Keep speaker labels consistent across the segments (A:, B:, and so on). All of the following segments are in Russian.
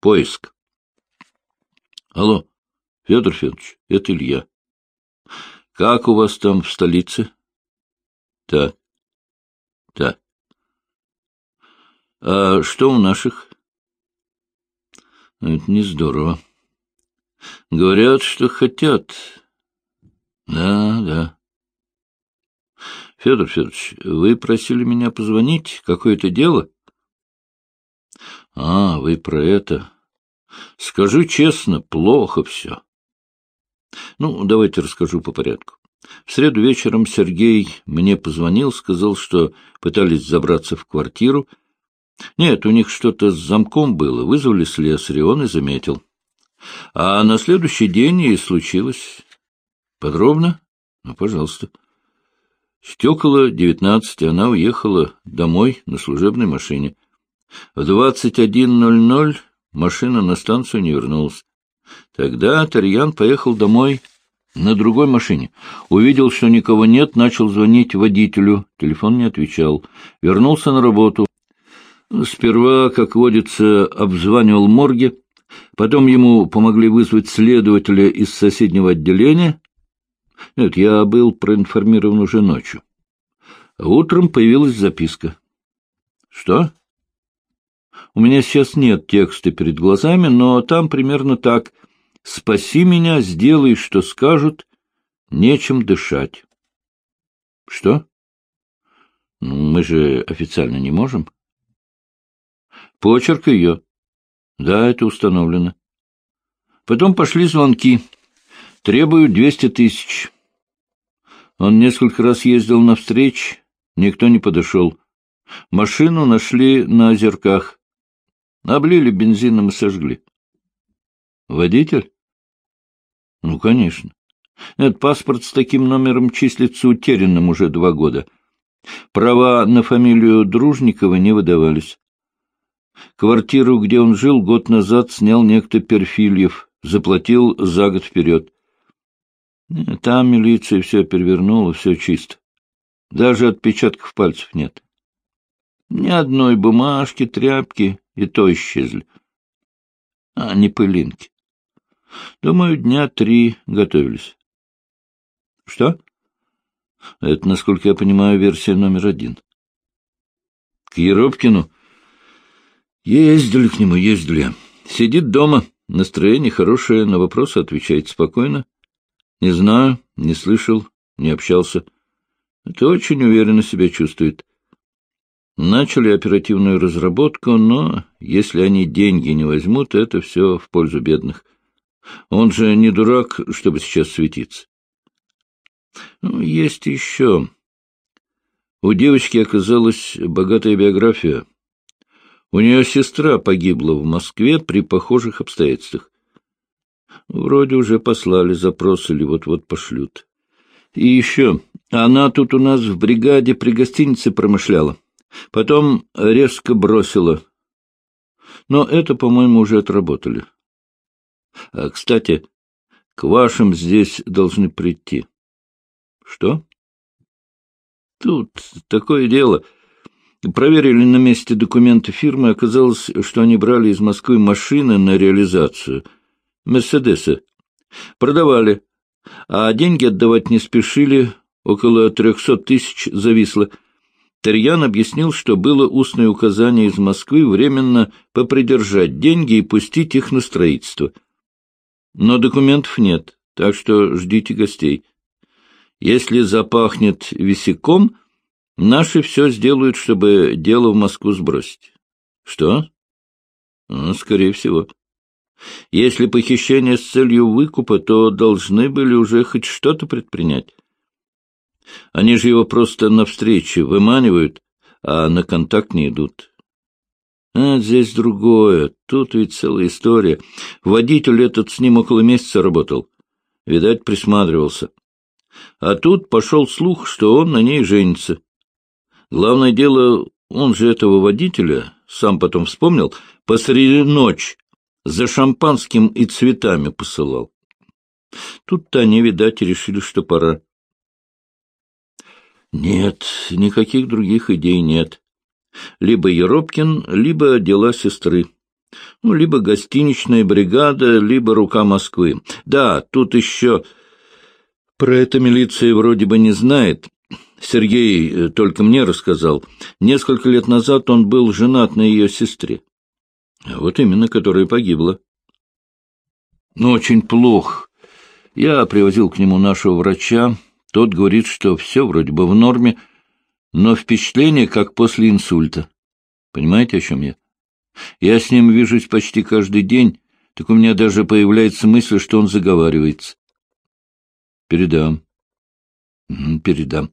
A: Поиск. Алло, Федор Федорович, это Илья. Как у вас там в столице? Так. Так. А что у наших? Это не здорово. Говорят, что хотят. Да, да. Федор Федорович, вы просили меня позвонить? Какое-то дело? А, вы про это. Скажу честно, плохо все. Ну, давайте расскажу по порядку. В среду вечером Сергей мне позвонил, сказал, что пытались забраться в квартиру. Нет, у них что-то с замком было, вызвали слесаря, он и заметил. А на следующий день и случилось. Подробно? Ну, пожалуйста. Чуть около девятнадцати она уехала домой на служебной машине. В двадцать один ноль ноль машина на станцию не вернулась. Тогда Тарьян поехал домой на другой машине. Увидел, что никого нет, начал звонить водителю. Телефон не отвечал. Вернулся на работу. Сперва, как водится, обзванивал морги. Потом ему помогли вызвать следователя из соседнего отделения. Нет, я был проинформирован уже ночью. утром появилась записка. Что? У меня сейчас нет текста перед глазами, но там примерно так. «Спаси меня, сделай, что скажут, нечем дышать». Что? Ну, мы же официально не можем. Почерк ее. Да, это установлено. Потом пошли звонки. Требуют двести тысяч. Он несколько раз ездил на встречи, никто не подошел. Машину нашли на озерках. Облили бензином и сожгли. Водитель? Ну, конечно. Этот паспорт с таким номером числится утерянным уже два года. Права на фамилию Дружникова не выдавались. Квартиру, где он жил, год назад снял некто Перфильев, заплатил за год вперед. Там милиция все перевернула, все чисто. Даже отпечатков пальцев нет. Ни одной бумажки, тряпки, и то исчезли. А не пылинки. Думаю, дня три готовились. Что? Это, насколько я понимаю, версия номер один. К Еропкину? Ездили к нему, ездили. Сидит дома, настроение хорошее, на вопросы отвечает спокойно. Не знаю, не слышал, не общался. Это очень уверенно себя чувствует. Начали оперативную разработку, но если они деньги не возьмут, это все в пользу бедных. Он же не дурак, чтобы сейчас светиться. Ну, есть еще. У девочки оказалась богатая биография. У нее сестра погибла в Москве при похожих обстоятельствах. Вроде уже послали запрос или вот-вот пошлют. И еще, она тут у нас в бригаде при гостинице промышляла. Потом резко бросила. Но это, по-моему, уже отработали. А, кстати, к вашим здесь должны прийти. Что? Тут такое дело. Проверили на месте документы фирмы. Оказалось, что они брали из Москвы машины на реализацию. Мерседесы. Продавали. А деньги отдавать не спешили. Около трехсот тысяч зависло. Терьян объяснил, что было устное указание из Москвы временно попридержать деньги и пустить их на строительство — но документов нет, так что ждите гостей. Если запахнет висяком, наши все сделают, чтобы дело в Москву сбросить. Что? Ну, скорее всего. Если похищение с целью выкупа, то должны были уже хоть что-то предпринять. Они же его просто навстречу выманивают, а на контакт не идут. А здесь другое. Тут ведь целая история. Водитель этот с ним около месяца работал. Видать, присматривался. А тут пошел слух, что он на ней женится. Главное дело, он же этого водителя, сам потом вспомнил, посреди ночи за шампанским и цветами посылал. Тут-то они, видать, решили, что пора. Нет, никаких других идей нет. Либо Еропкин, либо дела сестры. Ну, либо гостиничная бригада, либо рука Москвы. Да, тут еще... Про это милиция вроде бы не знает. Сергей э, только мне рассказал. Несколько лет назад он был женат на ее сестре. Вот именно, которая погибла. Ну, очень плохо. Я привозил к нему нашего врача. Тот говорит, что все вроде бы в норме, но впечатление как после инсульта. Понимаете, о чем я? Я с ним вижусь почти каждый день, так у меня даже появляется мысль, что он заговаривается. Передам. Передам.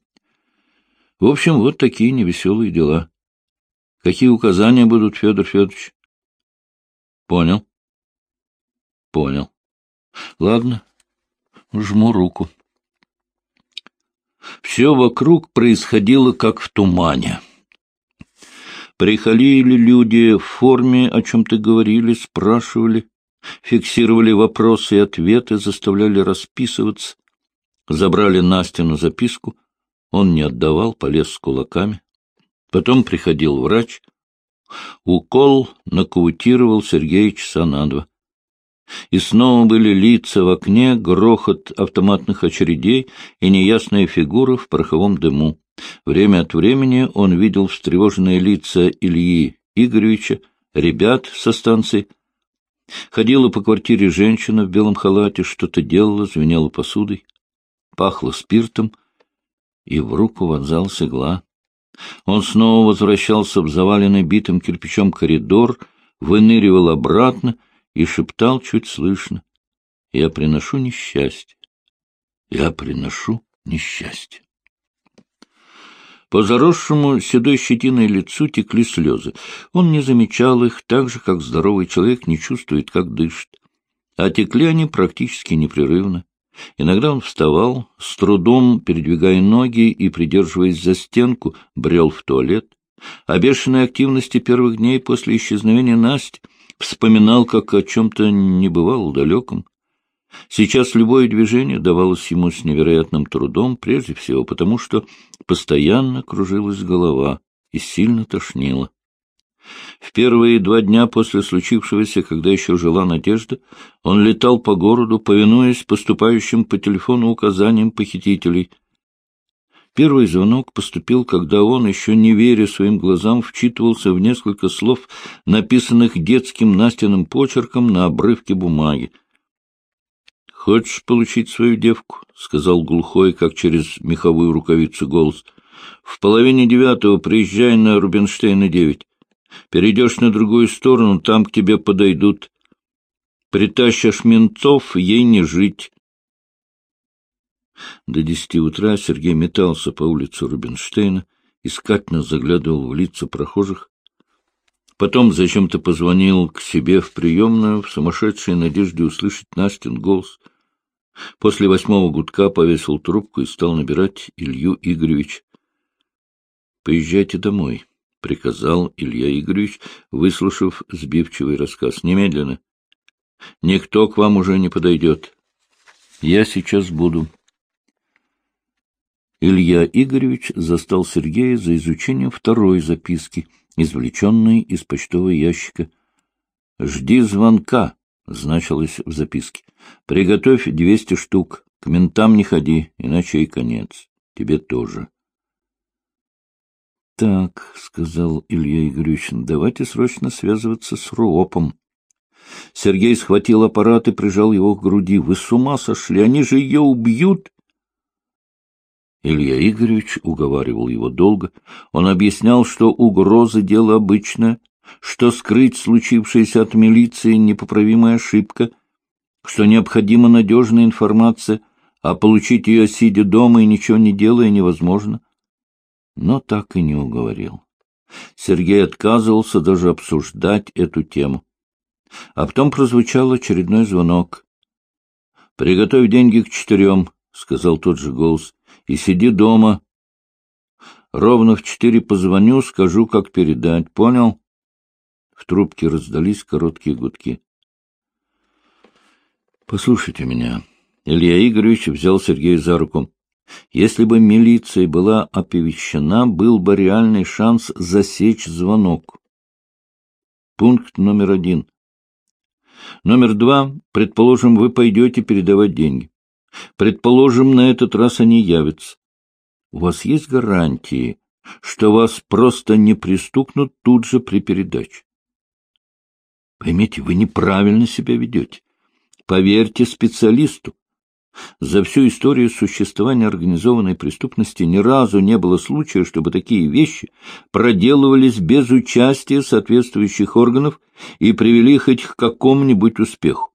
A: В общем, вот такие невеселые дела. Какие указания будут, Федор Федорович? Понял. Понял. Ладно, жму руку. Все вокруг происходило как в тумане. Приходили люди в форме, о чем-то говорили, спрашивали, фиксировали вопросы и ответы, заставляли расписываться. Забрали Настину записку, он не отдавал, полез с кулаками. Потом приходил врач. Укол нокаутировал Сергея часа на два. И снова были лица в окне, грохот автоматных очередей и неясная фигура в пороховом дыму. Время от времени он видел встревоженные лица Ильи Игоревича, ребят со станции. Ходила по квартире женщина в белом халате, что-то делала, звенела посудой. Пахло спиртом, и в руку вонзалась игла. Он снова возвращался в заваленный битым кирпичом коридор, выныривал обратно и шептал чуть слышно. «Я приношу несчастье. Я приношу несчастье». По заросшему седой щетиной лицу текли слезы. Он не замечал их, так же, как здоровый человек не чувствует, как дышит. А текли они практически непрерывно. Иногда он вставал, с трудом передвигая ноги и, придерживаясь за стенку, брел в туалет. О бешеной активности первых дней после исчезновения Насти вспоминал как о чем-то небывало далеком. Сейчас любое движение давалось ему с невероятным трудом, прежде всего потому, что постоянно кружилась голова и сильно тошнило. В первые два дня после случившегося, когда еще жила Надежда, он летал по городу, повинуясь поступающим по телефону указаниям похитителей. Первый звонок поступил, когда он, еще не веря своим глазам, вчитывался в несколько слов, написанных детским Настиным почерком на обрывке бумаги. — Хочешь получить свою девку? — сказал глухой, как через меховую рукавицу голос. — В половине девятого приезжай на Рубинштейна девять. Перейдешь на другую сторону, там к тебе подойдут. Притащишь ментов, ей не жить. До десяти утра Сергей метался по улице Рубинштейна, искательно заглядывал в лица прохожих. Потом зачем-то позвонил к себе в приемную, в сумасшедшей надежде услышать Настин голос — После восьмого гудка повесил трубку и стал набирать Илью Игоревич. — Поезжайте домой, — приказал Илья Игоревич, выслушав сбивчивый рассказ. — Немедленно. Никто к вам уже не подойдет. Я сейчас буду. Илья Игоревич застал Сергея за изучением второй записки, извлеченной из почтового ящика. — Жди звонка, — значилось в записке. — Приготовь двести штук. К ментам не ходи, иначе и конец. Тебе тоже. — Так, — сказал Илья Игоревич, — давайте срочно связываться с РУОПом. Сергей схватил аппарат и прижал его к груди. — Вы с ума сошли? Они же ее убьют! Илья Игоревич уговаривал его долго. Он объяснял, что угрозы — дело обычное, что скрыть случившееся от милиции непоправимая ошибка, что необходима надежная информация, а получить ее, сидя дома и ничего не делая, невозможно. Но так и не уговорил. Сергей отказывался даже обсуждать эту тему. А потом прозвучал очередной звонок. — Приготовь деньги к четырем, — сказал тот же голос, — и сиди дома. Ровно в четыре позвоню, скажу, как передать. Понял? — в трубке раздались короткие гудки. — Послушайте меня. Илья Игоревич взял Сергея за руку. Если бы милиция была оповещена, был бы реальный шанс засечь звонок. Пункт номер один. Номер два. Предположим, вы пойдете передавать деньги. Предположим, на этот раз они явятся. У вас есть гарантии, что вас просто не пристукнут тут же при передаче? Поймите, вы неправильно себя ведете. Поверьте специалисту. За всю историю существования организованной преступности ни разу не было случая, чтобы такие вещи проделывались без участия соответствующих органов и привели хоть к какому-нибудь успеху.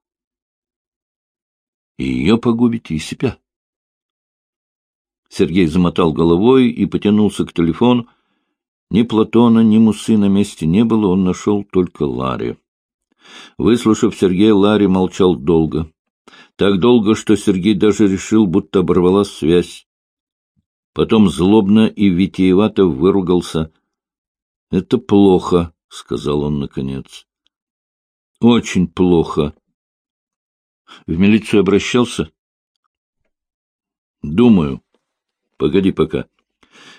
A: И ее погубите, и себя. Сергей замотал головой и потянулся к телефону. Ни Платона, ни Мусы на месте не было, он нашел только Ларри. Выслушав Сергея, Ларри молчал долго. Так долго, что Сергей даже решил, будто оборвалась связь. Потом злобно и витиевато выругался. — Это плохо, — сказал он наконец. — Очень плохо. В милицию обращался? — Думаю. Погоди пока.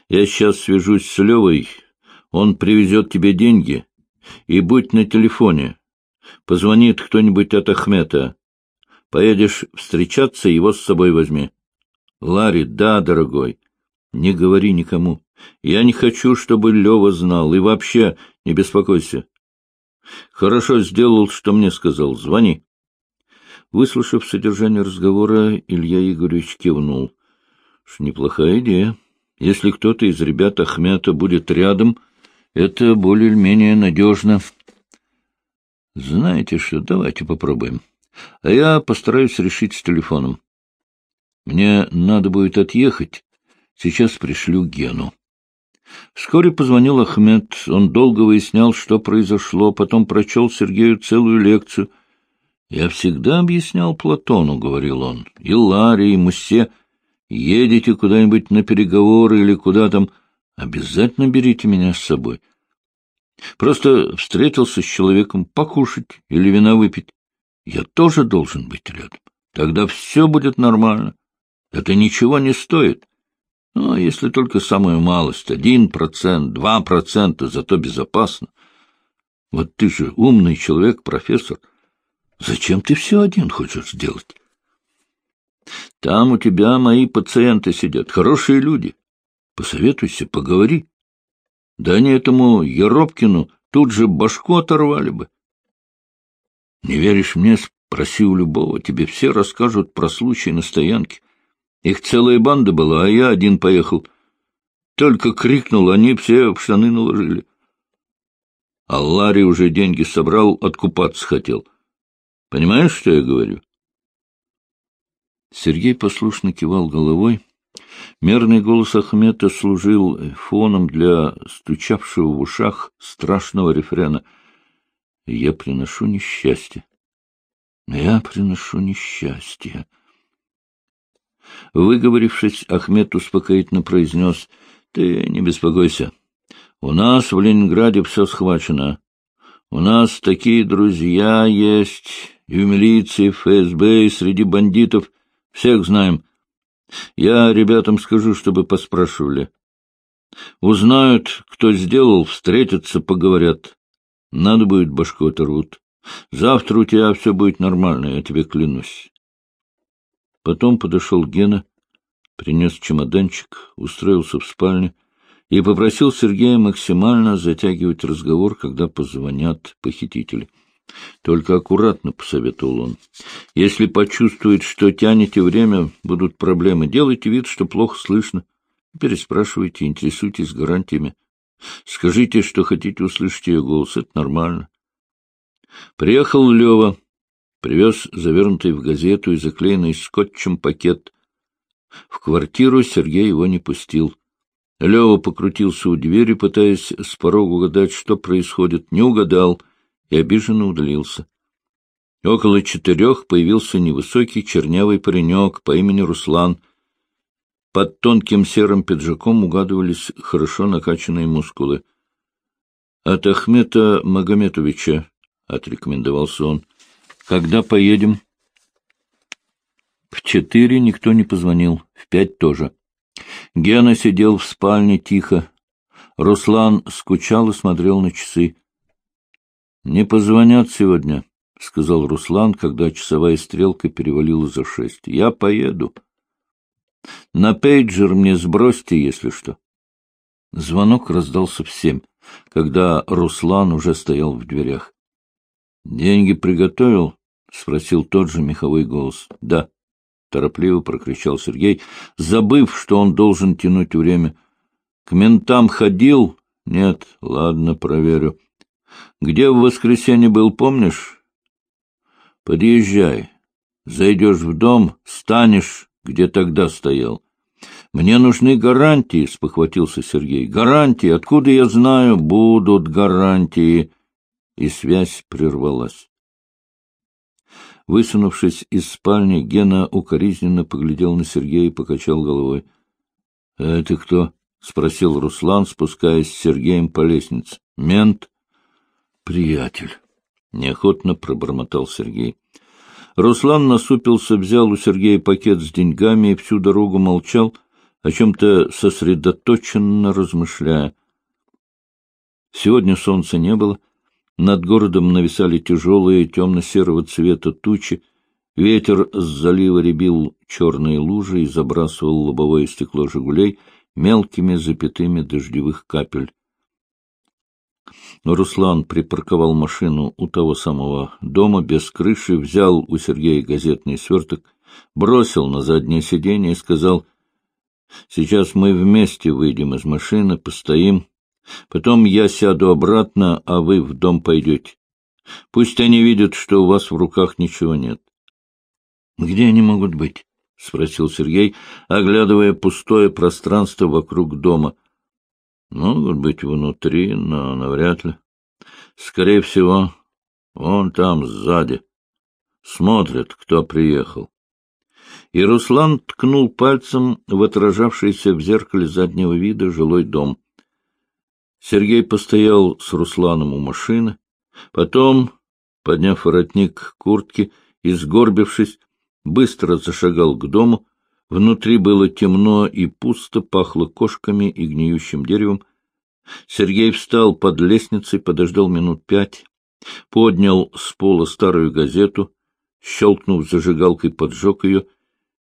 A: Я сейчас свяжусь с Левой, он привезет тебе деньги, и будь на телефоне. Позвонит кто-нибудь от Ахмета. Поедешь встречаться, его с собой возьми. Ларри, да, дорогой, не говори никому. Я не хочу, чтобы Лева знал, и вообще не беспокойся. Хорошо сделал, что мне сказал. Звони. Выслушав содержание разговора, Илья Игоревич кивнул. Неплохая идея. Если кто-то из ребят Ахмята будет рядом, это более-менее надежно. Знаете что, давайте попробуем. А я постараюсь решить с телефоном. Мне надо будет отъехать. Сейчас пришлю Гену. Вскоре позвонил Ахмед. Он долго выяснял, что произошло, потом прочел Сергею целую лекцию. «Я всегда объяснял Платону», — говорил он, — «и Ларе, и Мусе, едете куда-нибудь на переговоры или куда там, обязательно берите меня с собой. Просто встретился с человеком покушать или вина выпить. Я тоже должен быть рядом. Тогда все будет нормально. Это ничего не стоит. Ну, а если только самую малость, один процент, два процента, зато безопасно. Вот ты же умный человек, профессор. Зачем ты все один хочешь сделать? Там у тебя мои пациенты сидят, хорошие люди. Посоветуйся, поговори. Да они этому Еропкину тут же башку оторвали бы. Не веришь мне? Спроси у любого. Тебе все расскажут про случай на стоянке. Их целая банда была, а я один поехал. Только крикнул, они все в штаны наложили. А Ларри уже деньги собрал, откупаться хотел. Понимаешь, что я говорю? Сергей послушно кивал головой. Мерный голос Ахмета служил фоном для стучавшего в ушах страшного рефрена «Я приношу несчастье». «Я приношу несчастье». Выговорившись, Ахмед успокоительно произнес «Ты не беспокойся. У нас в Ленинграде все схвачено. У нас такие друзья есть и в милиции, в ФСБ, и среди бандитов. Всех знаем». Я ребятам скажу, чтобы поспрашивали. Узнают, кто сделал, встретятся, поговорят. Надо будет, башку оторвут. Завтра у тебя все будет нормально, я тебе клянусь. Потом подошел Гена, принес чемоданчик, устроился в спальне и попросил Сергея максимально затягивать разговор, когда позвонят похитители. Только аккуратно, — посоветовал он. Если почувствует, что тянете время, будут проблемы. Делайте вид, что плохо слышно. Переспрашивайте, интересуйтесь гарантиями. Скажите, что хотите услышать ее голос. Это нормально. Приехал Лева. Привез завернутый в газету и заклеенный скотчем пакет. В квартиру Сергей его не пустил. Лева покрутился у двери, пытаясь с порога угадать, что происходит. Не угадал — и обиженно удалился. Около четырех появился невысокий чернявый паренек по имени Руслан. Под тонким серым пиджаком угадывались хорошо накачанные мускулы. — От Ахмета Магометовича, — отрекомендовался он. — Когда поедем? В четыре никто не позвонил, в пять тоже. Гена сидел в спальне тихо. Руслан скучал и смотрел на часы. — Не позвонят сегодня, — сказал Руслан, когда часовая стрелка перевалила за шесть. — Я поеду. На пейджер мне сбросьте, если что. Звонок раздался в семь, когда Руслан уже стоял в дверях. — Деньги приготовил? — спросил тот же меховой голос. — Да. — торопливо прокричал Сергей, забыв, что он должен тянуть время. — К ментам ходил? — Нет. — Ладно, проверю. — Где в воскресенье был, помнишь? — Подъезжай. Зайдешь в дом, станешь, где тогда стоял. — Мне нужны гарантии, — спохватился Сергей. — Гарантии? Откуда я знаю? Будут гарантии. И связь прервалась. Высунувшись из спальни, Гена укоризненно поглядел на Сергея и покачал головой. — Это кто? — спросил Руслан, спускаясь с Сергеем по лестнице. — Мент? — Приятель. — неохотно пробормотал Сергей. Руслан насупился, взял у Сергея пакет с деньгами и всю дорогу молчал, о чем-то сосредоточенно размышляя. Сегодня солнца не было, над городом нависали тяжелые темно-серого цвета тучи, ветер с залива ребил черные лужи и забрасывал лобовое стекло «Жигулей» мелкими запятыми дождевых капель. Руслан припарковал машину у того самого дома без крыши, взял у Сергея газетный сверток, бросил на заднее сиденье и сказал, «Сейчас мы вместе выйдем из машины, постоим, потом я сяду обратно, а вы в дом пойдете. Пусть они видят, что у вас в руках ничего нет». «Где они могут быть?» — спросил Сергей, оглядывая пустое пространство вокруг дома. Могут быть внутри, но навряд ли. Скорее всего, он там сзади. Смотрит, кто приехал. И Руслан ткнул пальцем в отражавшийся в зеркале заднего вида жилой дом. Сергей постоял с Русланом у машины, потом, подняв воротник куртки и сгорбившись, быстро зашагал к дому, Внутри было темно и пусто, пахло кошками и гниющим деревом. Сергей встал под лестницей, подождал минут пять, поднял с пола старую газету, щелкнув зажигалкой, поджег ее,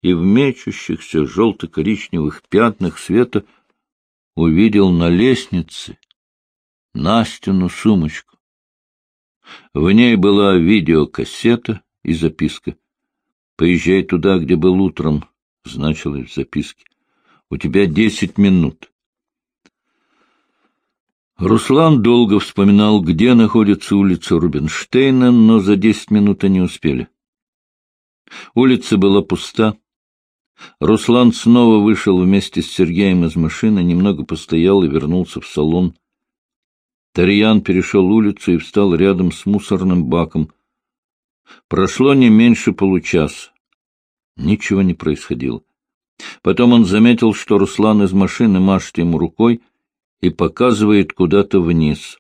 A: и в мечущихся желто-коричневых пятнах света увидел на лестнице Настину сумочку. В ней была видеокассета и записка. «Поезжай туда, где был утром значилось в записке. «У тебя десять минут». Руслан долго вспоминал, где находится улица Рубинштейна, но за десять минут они успели. Улица была пуста. Руслан снова вышел вместе с Сергеем из машины, немного постоял и вернулся в салон. Тарьян перешел улицу и встал рядом с мусорным баком. Прошло не меньше получаса. Ничего не происходило. Потом он заметил, что Руслан из машины машет ему рукой и показывает куда-то вниз.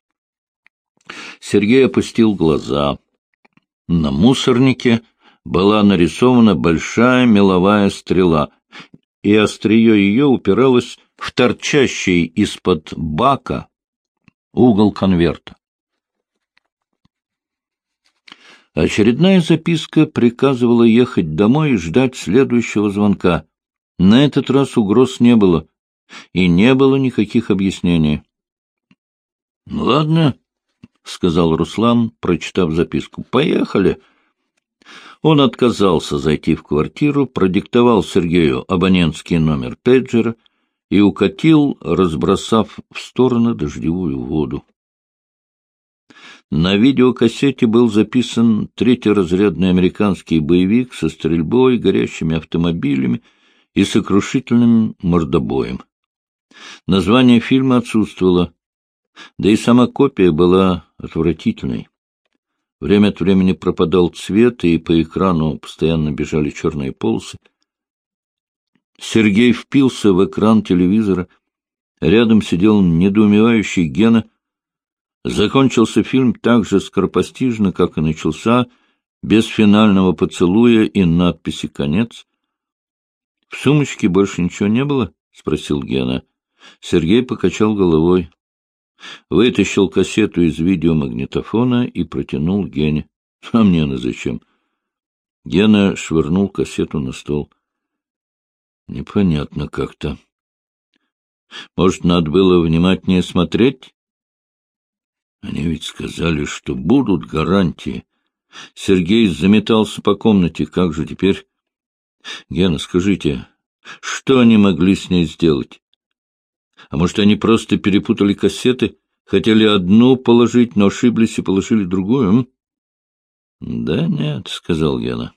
A: Сергей опустил глаза. На мусорнике была нарисована большая меловая стрела, и острие ее упиралось в торчащий из-под бака угол конверта. Очередная записка приказывала ехать домой и ждать следующего звонка. На этот раз угроз не было, и не было никаких объяснений. — Ну, ладно, — сказал Руслан, прочитав записку. — Поехали. Он отказался зайти в квартиру, продиктовал Сергею абонентский номер пейджера и укатил, разбросав в стороны дождевую воду. На видеокассете был записан третьеразрядный американский боевик со стрельбой, горящими автомобилями и сокрушительным мордобоем. Название фильма отсутствовало, да и сама копия была отвратительной. Время от времени пропадал цвет, и по экрану постоянно бежали черные полосы. Сергей впился в экран телевизора. Рядом сидел недоумевающий Гена Закончился фильм так же скоропостижно, как и начался, без финального поцелуя и надписи «Конец». — В сумочке больше ничего не было? — спросил Гена. Сергей покачал головой. Вытащил кассету из видеомагнитофона и протянул Гене. — А мне на зачем? Гена швырнул кассету на стол. — Непонятно как-то. Может, надо было внимательнее смотреть? Они ведь сказали, что будут гарантии. Сергей заметался по комнате. Как же теперь? Гена, скажите, что они могли с ней сделать? А может, они просто перепутали кассеты, хотели одну положить, но ошиблись и положили другую? Да нет, — сказал Гена.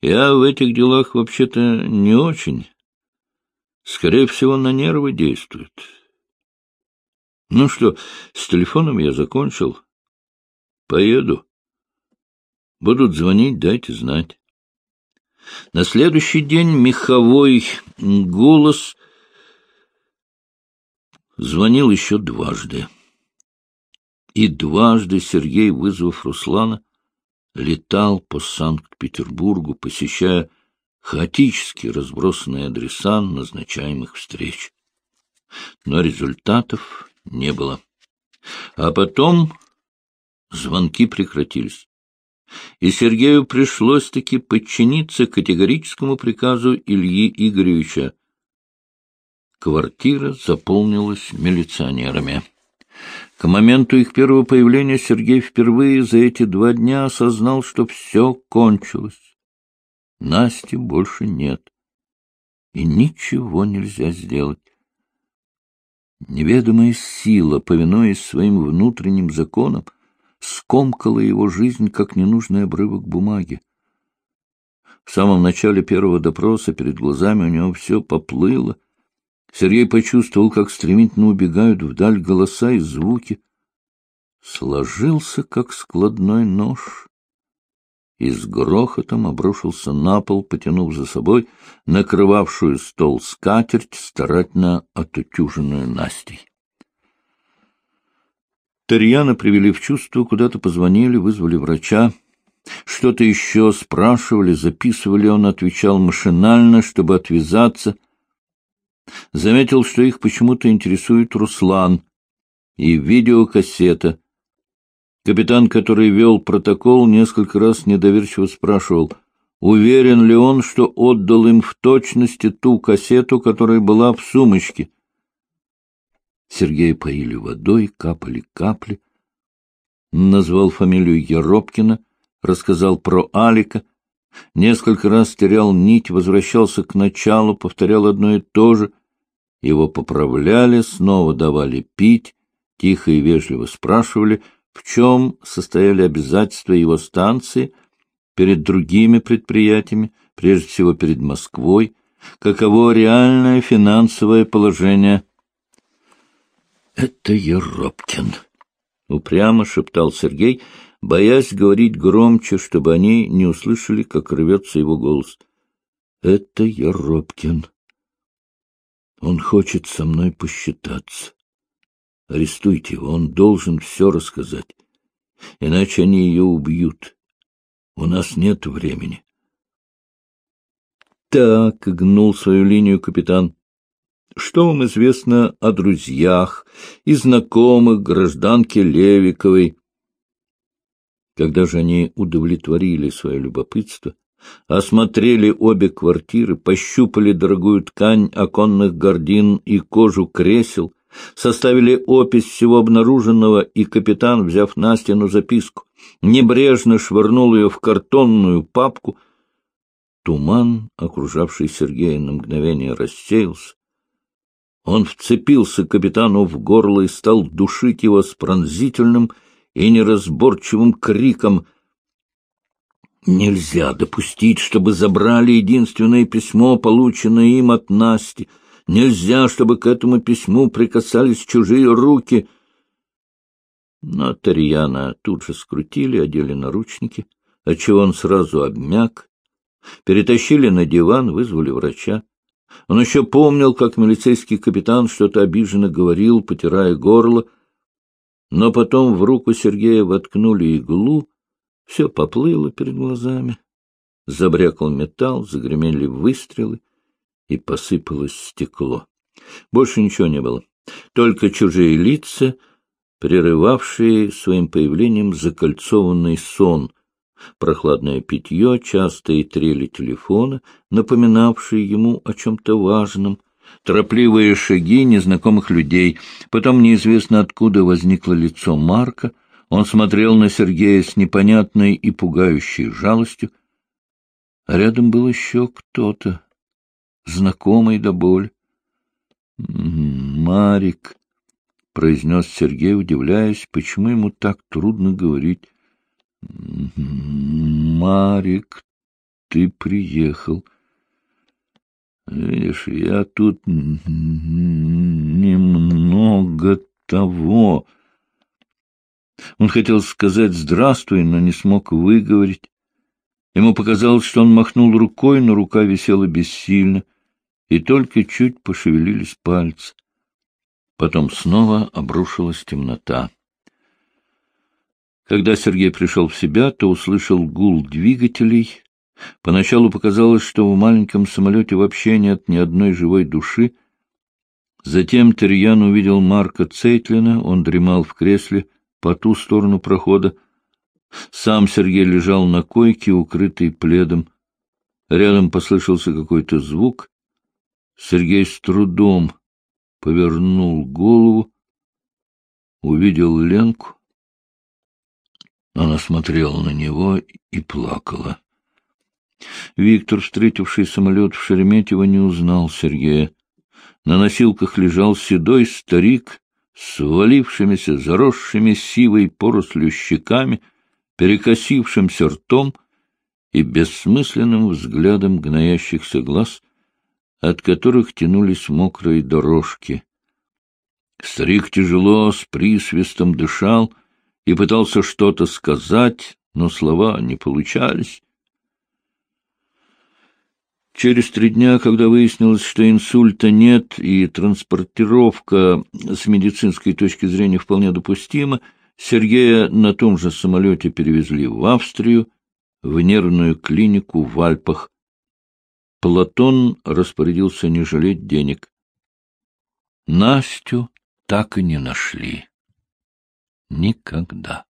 A: Я в этих делах вообще-то не очень. Скорее всего, на нервы действует. Ну что, с телефоном я закончил. Поеду. Будут звонить, дайте знать. На следующий день меховой голос звонил еще дважды. И дважды Сергей, вызвав Руслана, летал по Санкт-Петербургу, посещая хаотически разбросанные адреса назначаемых встреч. Но результатов не было. А потом звонки прекратились. И Сергею пришлось-таки подчиниться категорическому приказу Ильи Игоревича. Квартира заполнилась милиционерами. К моменту их первого появления Сергей впервые за эти два дня осознал, что все кончилось. Насти больше нет. И ничего нельзя сделать. Неведомая сила, повинуясь своим внутренним законам, скомкала его жизнь, как ненужный обрывок бумаги. В самом начале первого допроса перед глазами у него все поплыло. Сергей почувствовал, как стремительно убегают вдаль голоса и звуки. Сложился, как складной нож, и с грохотом обрушился на пол, потянув за собой накрывавшую стол скатерть, старательно отутюженную Настей. Тарьяна привели в чувство, куда-то позвонили, вызвали врача. Что-то еще спрашивали, записывали, он отвечал машинально, чтобы отвязаться. Заметил, что их почему-то интересует Руслан и видеокассета. Капитан, который вел протокол, несколько раз недоверчиво спрашивал, уверен ли он, что отдал им в точности ту кассету, которая была в сумочке. Сергея поили водой, капали капли. Назвал фамилию Еропкина, рассказал про Алика. Несколько раз терял нить, возвращался к началу, повторял одно и то же. Его поправляли, снова давали пить, тихо и вежливо спрашивали, в чем состояли обязательства его станции перед другими предприятиями, прежде всего перед Москвой, каково реальное финансовое положение — Это Еропкин, — упрямо шептал Сергей, боясь говорить громче, чтобы они не услышали, как рвется его голос. — Это Еропкин. Он хочет со мной посчитаться. Арестуйте его, он должен все рассказать. Иначе они ее убьют. У нас нет времени. — Так, — гнул свою линию капитан, что вам известно о друзьях и знакомых гражданки Левиковой? Когда же они удовлетворили свое любопытство, осмотрели обе квартиры, пощупали дорогую ткань оконных гордин и кожу кресел, составили опись всего обнаруженного, и капитан, взяв Настину записку, небрежно швырнул ее в картонную папку. Туман, окружавший Сергея на мгновение, рассеялся, он вцепился капитану в горло и стал душить его с пронзительным и неразборчивым криком. Нельзя допустить, чтобы забрали единственное письмо, полученное им от Насти. Нельзя, чтобы к этому письму прикасались чужие руки. Но Тарьяна тут же скрутили, одели наручники, отчего он сразу обмяк. Перетащили на диван, вызвали врача. Он еще помнил, как милицейский капитан что-то обиженно говорил, потирая горло, но потом в руку Сергея воткнули иглу, все поплыло перед глазами. Забрякал металл, загремели выстрелы, и посыпалось стекло. Больше ничего не было, только чужие лица, прерывавшие своим появлением закольцованный сон, прохладное питье, частые трели телефона, напоминавшие ему о чем-то важном, торопливые шаги незнакомых людей. Потом неизвестно откуда возникло лицо Марка. Он смотрел на Сергея с непонятной и пугающей жалостью. А рядом был еще кто-то, знакомый до боли. «Марик», — произнес Сергей, удивляясь, почему ему так трудно говорить. «Марик, ты приехал». Видишь, я тут немного того. Он хотел сказать «здравствуй», но не смог выговорить. Ему показалось, что он махнул рукой, но рука висела бессильно, и только чуть пошевелились пальцы. Потом снова обрушилась темнота. Когда Сергей пришел в себя, то услышал гул двигателей — Поначалу показалось, что в маленьком самолете вообще нет ни одной живой души. Затем Терьян увидел Марка Цейтлина, он дремал в кресле по ту сторону прохода. Сам Сергей лежал на койке, укрытый пледом. Рядом послышался какой-то звук. Сергей с трудом повернул голову, увидел Ленку. Она смотрела на него и плакала. Виктор, встретивший самолет в Шереметьево, не узнал Сергея. На носилках лежал седой старик с свалившимися, заросшими сивой порослью щеками, перекосившимся ртом и бессмысленным взглядом гноящихся глаз, от которых тянулись мокрые дорожки. Старик тяжело, с присвистом дышал и пытался что-то сказать, но слова не получались. Через три дня, когда выяснилось, что инсульта нет и транспортировка с медицинской точки зрения вполне допустима, Сергея на том же самолете перевезли в Австрию, в нервную клинику в Альпах. Платон распорядился не жалеть денег. Настю так и не нашли. Никогда.